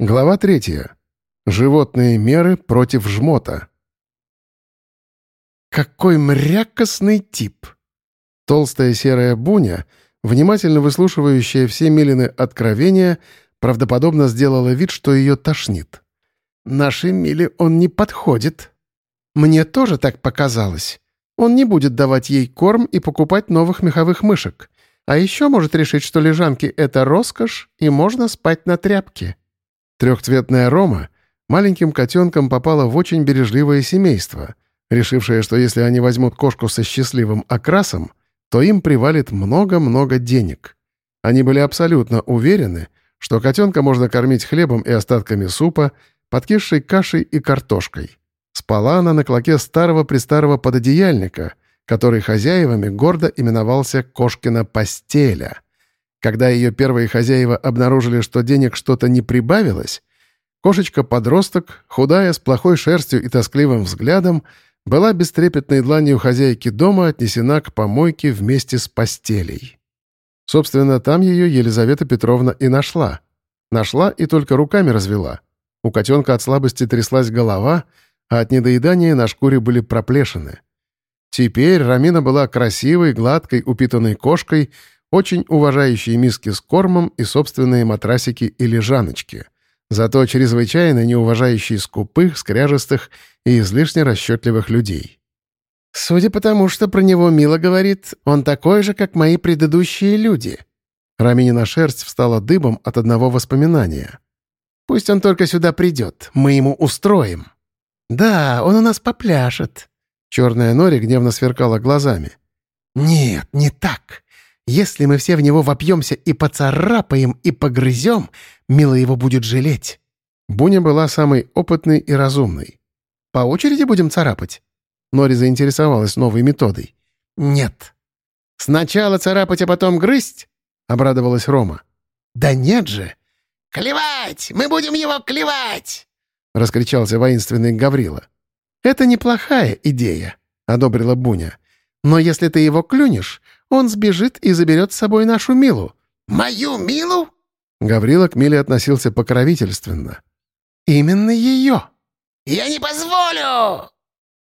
Глава третья. Животные меры против жмота. «Какой мрякостный тип!» Толстая серая буня, внимательно выслушивающая все Милины откровения, правдоподобно сделала вид, что ее тошнит. «Нашей Миле он не подходит. Мне тоже так показалось. Он не будет давать ей корм и покупать новых меховых мышек. А еще может решить, что лежанки — это роскошь, и можно спать на тряпке». Трехцветная Рома маленьким котенком попала в очень бережливое семейство, решившее, что если они возьмут кошку со счастливым окрасом, то им привалит много-много денег. Они были абсолютно уверены, что котенка можно кормить хлебом и остатками супа, подкисшей кашей и картошкой. Спала она на клоке старого-престарого пододеяльника, который хозяевами гордо именовался «Кошкина постеля». Когда ее первые хозяева обнаружили, что денег что-то не прибавилось, кошечка-подросток, худая, с плохой шерстью и тоскливым взглядом, была бестрепетной дланью хозяйки дома отнесена к помойке вместе с постелей. Собственно, там ее Елизавета Петровна и нашла. Нашла и только руками развела. У котенка от слабости тряслась голова, а от недоедания на шкуре были проплешины. Теперь Рамина была красивой, гладкой, упитанной кошкой — очень уважающие миски с кормом и собственные матрасики и лежаночки. Зато чрезвычайно неуважающие скупых, скряжестых и излишне расчетливых людей. «Судя по тому, что про него Мила говорит, он такой же, как мои предыдущие люди». Раминина шерсть встала дыбом от одного воспоминания. «Пусть он только сюда придет, мы ему устроим». «Да, он у нас попляшет». Черная Нори гневно сверкала глазами. «Нет, не так. Если мы все в него вопьемся и поцарапаем, и погрызем, Мила его будет жалеть». Буня была самой опытной и разумной. «По очереди будем царапать?» Нори заинтересовалась новой методой. «Нет». «Сначала царапать, а потом грызть?» — обрадовалась Рома. «Да нет же!» «Клевать! Мы будем его клевать!» — раскричался воинственный Гаврила. «Это неплохая идея», — одобрила Буня. «Но если ты его клюнешь, он сбежит и заберет с собой нашу Милу». «Мою Милу?» Гаврила к Миле относился покровительственно. «Именно ее». «Я не позволю!»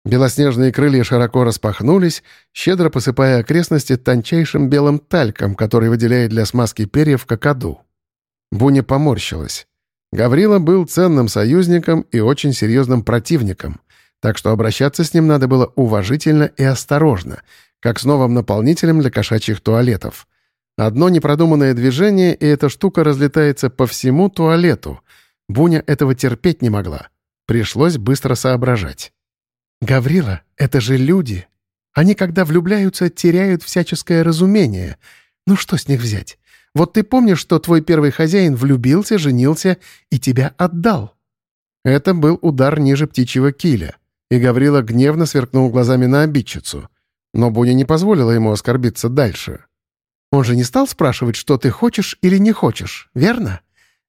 Белоснежные крылья широко распахнулись, щедро посыпая окрестности тончайшим белым тальком, который выделяет для смазки перьев какаду. Буня поморщилась. Гаврила был ценным союзником и очень серьезным противником, так что обращаться с ним надо было уважительно и осторожно, как с новым наполнителем для кошачьих туалетов. Одно непродуманное движение, и эта штука разлетается по всему туалету. Буня этого терпеть не могла. Пришлось быстро соображать. «Гаврила, это же люди. Они, когда влюбляются, теряют всяческое разумение. Ну что с них взять? Вот ты помнишь, что твой первый хозяин влюбился, женился и тебя отдал?» Это был удар ниже птичьего киля, и Гаврила гневно сверкнул глазами на обидчицу. Но Буня не позволила ему оскорбиться дальше. «Он же не стал спрашивать, что ты хочешь или не хочешь, верно?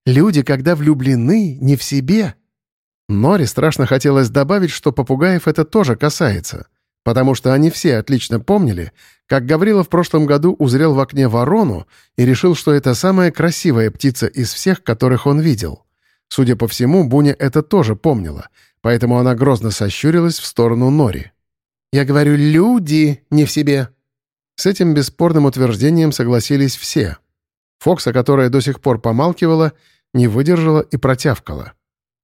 Люди, когда влюблены, не в себе». Норе страшно хотелось добавить, что попугаев это тоже касается, потому что они все отлично помнили, как Гаврила в прошлом году узрел в окне ворону и решил, что это самая красивая птица из всех, которых он видел. Судя по всему, Буня это тоже помнила, поэтому она грозно сощурилась в сторону Нори. Я говорю, люди не в себе». С этим бесспорным утверждением согласились все. Фокса, которая до сих пор помалкивала, не выдержала и протявкала.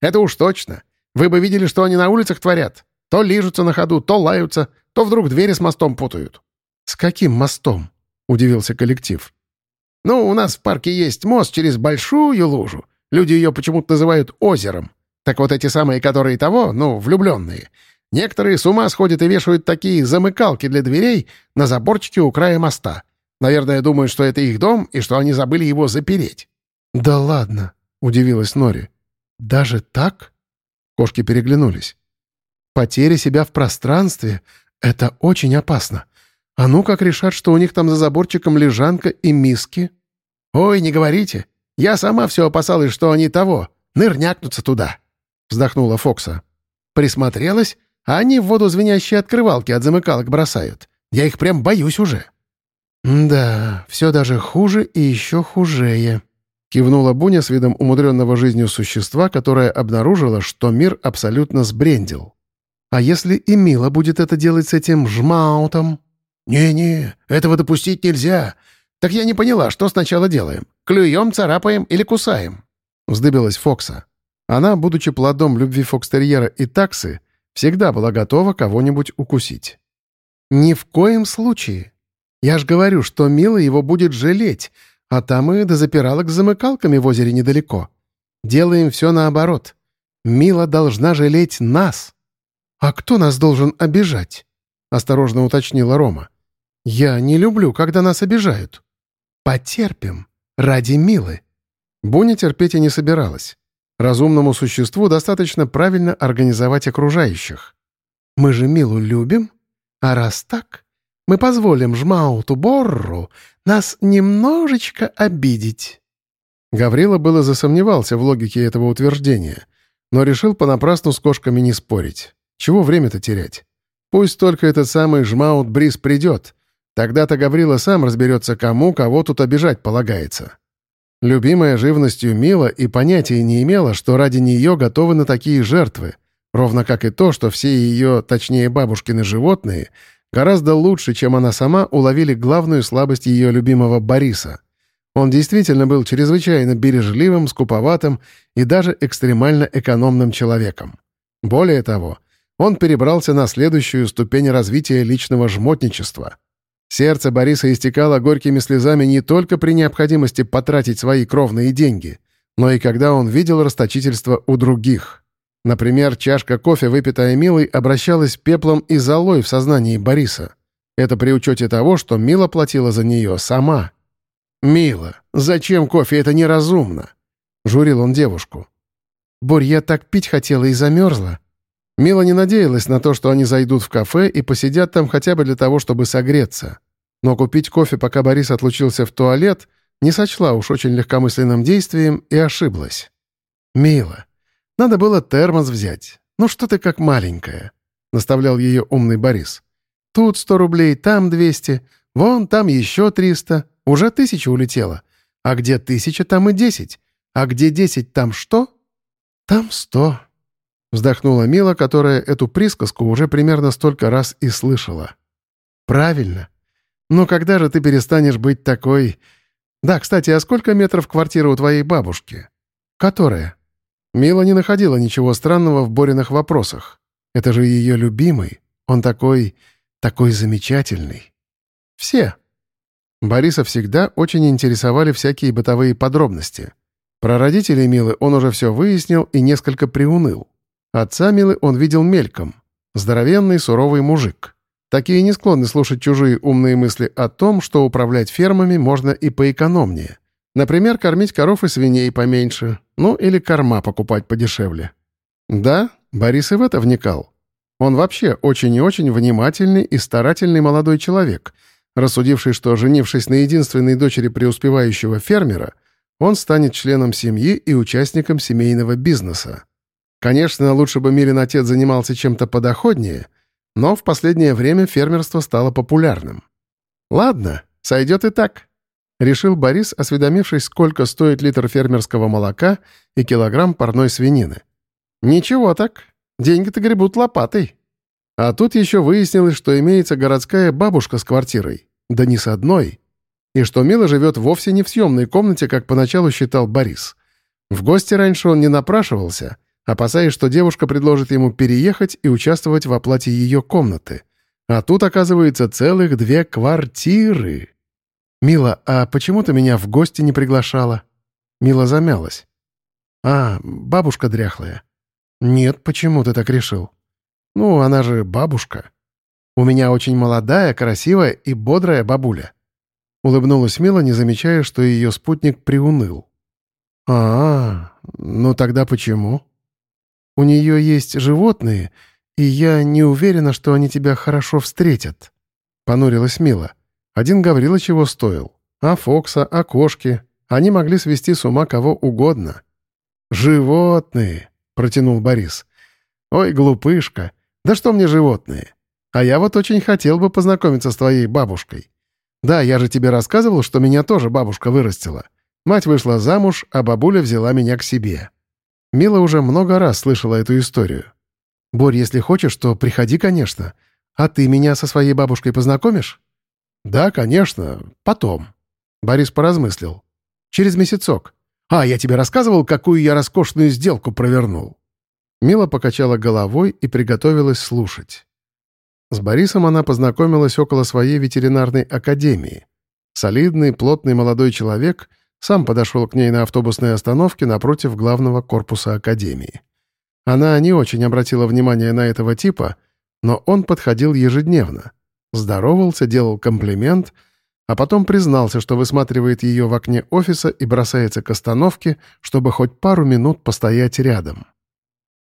«Это уж точно. Вы бы видели, что они на улицах творят. То лижутся на ходу, то лаются, то вдруг двери с мостом путают». «С каким мостом?» — удивился коллектив. «Ну, у нас в парке есть мост через большую лужу. Люди ее почему-то называют озером. Так вот эти самые, которые того, ну, влюбленные, Некоторые с ума сходят и вешают такие замыкалки для дверей на заборчике у края моста. Наверное, думают, что это их дом и что они забыли его запереть». «Да ладно», — удивилась Нори. «Даже так?» Кошки переглянулись. «Потеря себя в пространстве — это очень опасно. А ну как решат, что у них там за заборчиком лежанка и миски?» «Ой, не говорите. Я сама все опасалась, что они того, нырнякнутся туда», — вздохнула Фокса. Присмотрелась а они в воду звенящие открывалки от замыкалок бросают. Я их прям боюсь уже». «Да, все даже хуже и еще хужее». Кивнула Буня с видом умудренного жизнью существа, которое обнаружило, что мир абсолютно сбрендил. «А если и Мила будет это делать с этим жмаутом?» «Не-не, этого допустить нельзя. Так я не поняла, что сначала делаем? Клюем, царапаем или кусаем?» Вздыбилась Фокса. Она, будучи плодом любви фокстерьера и таксы, всегда была готова кого-нибудь укусить. «Ни в коем случае. Я ж говорю, что Мила его будет жалеть, а там и до запиралок с замыкалками в озере недалеко. Делаем все наоборот. Мила должна жалеть нас». «А кто нас должен обижать?» — осторожно уточнила Рома. «Я не люблю, когда нас обижают». «Потерпим. Ради Милы». Буня терпеть и не собиралась. Разумному существу достаточно правильно организовать окружающих. «Мы же Милу любим, а раз так, мы позволим Жмауту Борру нас немножечко обидеть». Гаврила было засомневался в логике этого утверждения, но решил понапрасну с кошками не спорить. Чего время-то терять? Пусть только этот самый Жмаут Бриз придет. Тогда-то Гаврила сам разберется, кому кого тут обижать полагается. Любимая живностью Мила и понятия не имела, что ради нее готовы на такие жертвы, ровно как и то, что все ее, точнее бабушкины животные, гораздо лучше, чем она сама, уловили главную слабость ее любимого Бориса. Он действительно был чрезвычайно бережливым, скуповатым и даже экстремально экономным человеком. Более того, он перебрался на следующую ступень развития личного жмотничества — Сердце Бориса истекало горькими слезами не только при необходимости потратить свои кровные деньги, но и когда он видел расточительство у других. Например, чашка кофе, выпитая Милой, обращалась пеплом и золой в сознании Бориса. Это при учете того, что Мила платила за нее сама. «Мила, зачем кофе? Это неразумно!» — журил он девушку. «Борь, я так пить хотела и замерзла», Мила не надеялась на то, что они зайдут в кафе и посидят там хотя бы для того, чтобы согреться. Но купить кофе, пока Борис отлучился в туалет, не сочла уж очень легкомысленным действием и ошиблась. «Мила, надо было термос взять. Ну что ты как маленькая?» — наставлял ее умный Борис. «Тут сто рублей, там двести, вон там еще триста, уже тысяча улетела. А где тысяча, там и десять. А где десять, там что?» «Там сто», Вздохнула Мила, которая эту присказку уже примерно столько раз и слышала. «Правильно. Но когда же ты перестанешь быть такой... Да, кстати, а сколько метров квартира у твоей бабушки? Которая?» Мила не находила ничего странного в Бориных вопросах. Это же ее любимый. Он такой... такой замечательный. Все. Бориса всегда очень интересовали всякие бытовые подробности. Про родителей Милы он уже все выяснил и несколько приуныл. Отца Милы он видел мельком. Здоровенный, суровый мужик. Такие не склонны слушать чужие умные мысли о том, что управлять фермами можно и поэкономнее. Например, кормить коров и свиней поменьше, ну или корма покупать подешевле. Да, Борис и в это вникал. Он вообще очень и очень внимательный и старательный молодой человек, рассудивший, что, женившись на единственной дочери преуспевающего фермера, он станет членом семьи и участником семейного бизнеса. Конечно, лучше бы Милин отец занимался чем-то подоходнее, но в последнее время фермерство стало популярным. «Ладно, сойдет и так», — решил Борис, осведомившись, сколько стоит литр фермерского молока и килограмм парной свинины. «Ничего так, деньги-то гребут лопатой». А тут еще выяснилось, что имеется городская бабушка с квартирой, да не с одной, и что Мила живет вовсе не в съемной комнате, как поначалу считал Борис. В гости раньше он не напрашивался — опасаясь, что девушка предложит ему переехать и участвовать в оплате ее комнаты. А тут, оказывается, целых две квартиры. «Мила, а почему ты меня в гости не приглашала?» Мила замялась. «А, бабушка дряхлая». «Нет, почему ты так решил?» «Ну, она же бабушка. У меня очень молодая, красивая и бодрая бабуля». Улыбнулась Мила, не замечая, что ее спутник приуныл. «А, ну тогда почему?» У нее есть животные, и я не уверена, что они тебя хорошо встретят». Понурилась Мила. Один Гаврила чего стоил. А Фокса, а кошки. Они могли свести с ума кого угодно. «Животные!» — протянул Борис. «Ой, глупышка! Да что мне животные? А я вот очень хотел бы познакомиться с твоей бабушкой. Да, я же тебе рассказывал, что меня тоже бабушка вырастила. Мать вышла замуж, а бабуля взяла меня к себе. Мила уже много раз слышала эту историю. «Борь, если хочешь, то приходи, конечно. А ты меня со своей бабушкой познакомишь?» «Да, конечно. Потом». Борис поразмыслил. «Через месяцок. А, я тебе рассказывал, какую я роскошную сделку провернул». Мила покачала головой и приготовилась слушать. С Борисом она познакомилась около своей ветеринарной академии. Солидный, плотный молодой человек сам подошел к ней на автобусной остановке напротив главного корпуса академии. Она не очень обратила внимание на этого типа, но он подходил ежедневно. Здоровался, делал комплимент, а потом признался, что высматривает ее в окне офиса и бросается к остановке, чтобы хоть пару минут постоять рядом.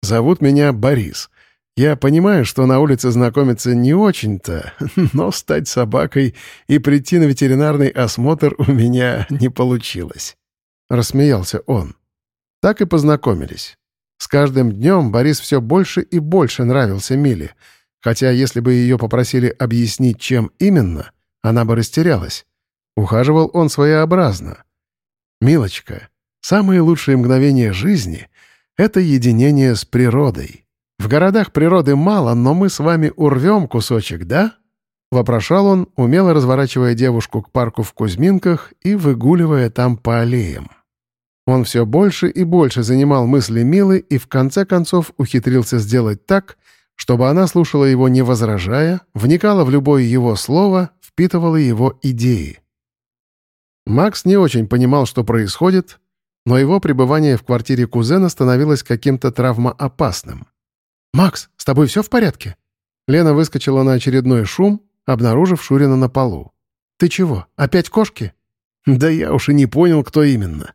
«Зовут меня Борис. Я понимаю, что на улице знакомиться не очень-то, но стать собакой и прийти на ветеринарный осмотр у меня не получилось». Рассмеялся он. Так и познакомились. С каждым днем Борис все больше и больше нравился Миле, хотя если бы ее попросили объяснить, чем именно, она бы растерялась. Ухаживал он своеобразно. «Милочка, самые лучшие мгновения жизни — это единение с природой». В городах природы мало, но мы с вами урвем кусочек, да?» — вопрошал он, умело разворачивая девушку к парку в Кузьминках и выгуливая там по аллеям. Он все больше и больше занимал мысли Милы и в конце концов ухитрился сделать так, чтобы она слушала его не возражая, вникала в любое его слово, впитывала его идеи. Макс не очень понимал, что происходит, но его пребывание в квартире кузена становилось каким-то травмоопасным. «Макс, с тобой все в порядке?» Лена выскочила на очередной шум, обнаружив Шурина на полу. «Ты чего, опять кошки?» «Да я уж и не понял, кто именно».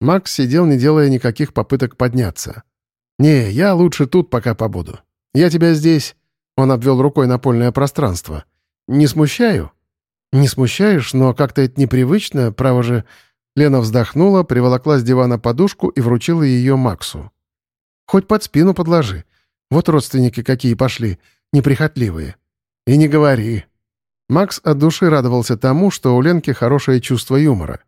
Макс сидел, не делая никаких попыток подняться. «Не, я лучше тут пока побуду. Я тебя здесь...» Он обвел рукой напольное пространство. «Не смущаю?» «Не смущаешь, но как-то это непривычно, право же...» Лена вздохнула, приволокла с дивана подушку и вручила ее Максу. «Хоть под спину подложи. Вот родственники какие пошли, неприхотливые. И не говори. Макс от души радовался тому, что у Ленки хорошее чувство юмора.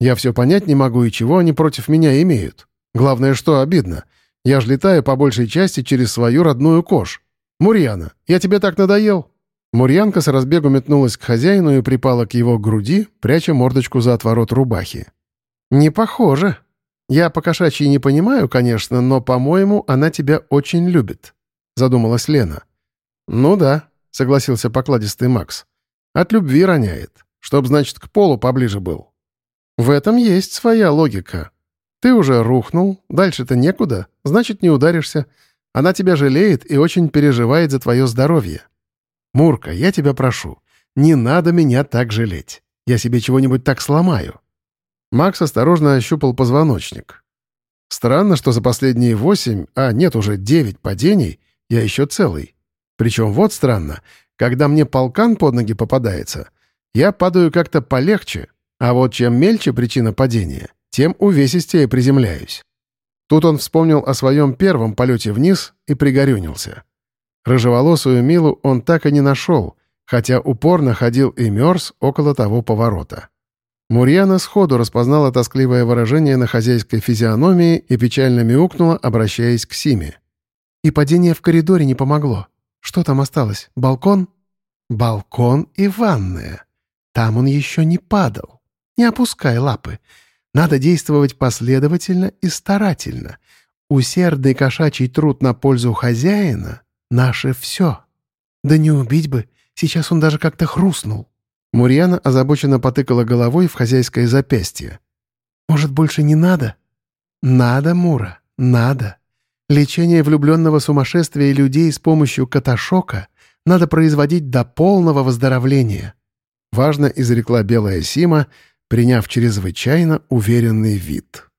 Я все понять не могу, и чего они против меня имеют. Главное, что обидно. Я ж летаю по большей части через свою родную кож. Мурьяна, я тебе так надоел?» Мурьянка с разбегу метнулась к хозяину и припала к его груди, пряча мордочку за отворот рубахи. «Не похоже», «Я по-кошачьи не понимаю, конечно, но, по-моему, она тебя очень любит», — задумалась Лена. «Ну да», — согласился покладистый Макс. «От любви роняет. Чтоб, значит, к полу поближе был». «В этом есть своя логика. Ты уже рухнул, дальше-то некуда, значит, не ударишься. Она тебя жалеет и очень переживает за твое здоровье. Мурка, я тебя прошу, не надо меня так жалеть. Я себе чего-нибудь так сломаю. Макс осторожно ощупал позвоночник. Странно, что за последние восемь, а нет, уже девять падений, я еще целый. Причем вот странно, когда мне полкан под ноги попадается, я падаю как-то полегче, а вот чем мельче причина падения, тем увесистее приземляюсь. Тут он вспомнил о своем первом полете вниз и пригорюнился. Рыжеволосую Милу он так и не нашел, хотя упорно ходил и мерз около того поворота. Мурьяна сходу распознала тоскливое выражение на хозяйской физиономии и печально мяукнула, обращаясь к Симе. «И падение в коридоре не помогло. Что там осталось? Балкон?» «Балкон и ванная. Там он еще не падал. Не опускай лапы. Надо действовать последовательно и старательно. Усердный кошачий труд на пользу хозяина — наше все. Да не убить бы, сейчас он даже как-то хрустнул». Мурьяна озабоченно потыкала головой в хозяйское запястье. «Может, больше не надо?» «Надо, Мура, надо. Лечение влюбленного сумасшествия людей с помощью каташока надо производить до полного выздоровления», — важно изрекла белая Сима, приняв чрезвычайно уверенный вид.